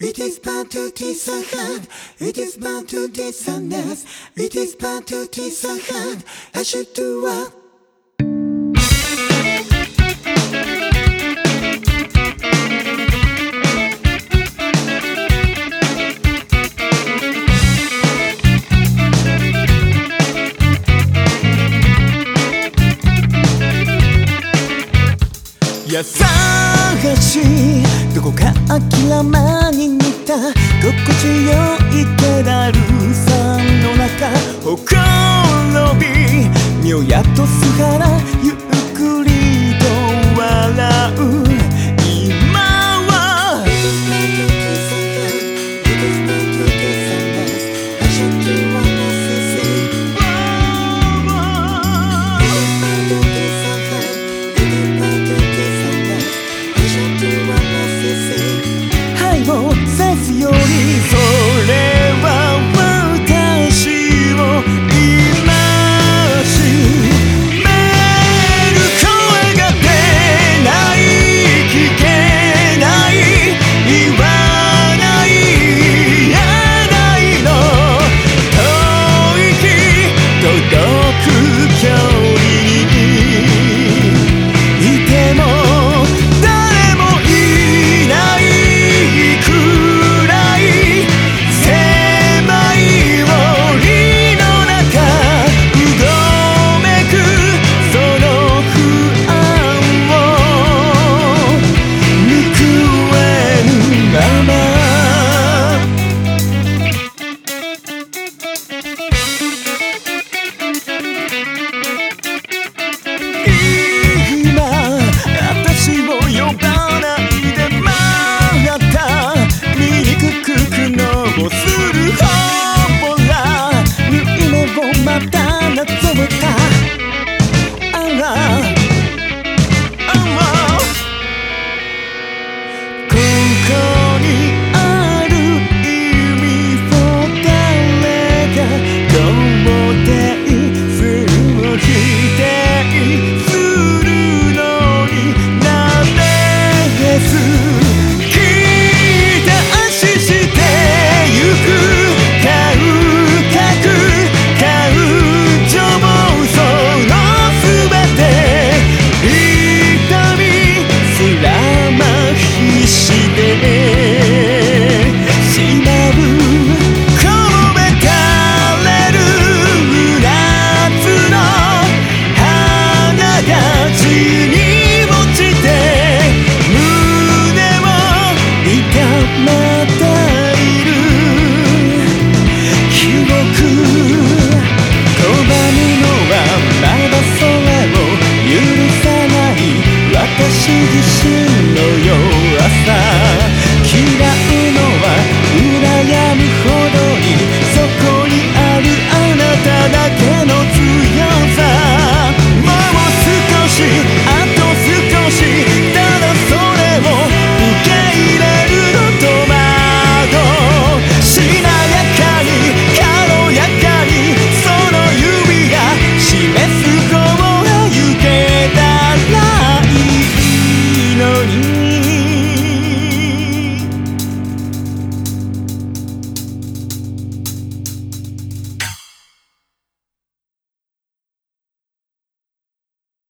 It is bound to tease a hand. It is bound to dissonance. It is bound to tease a hand. I should do what? 優しいどこか諦めに似 た心地よいペダルさんの中ほころび身をやとすか my see the